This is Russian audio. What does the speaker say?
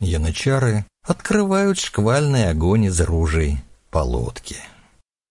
Янычары открывают шквальный огонь из ружей по лодке.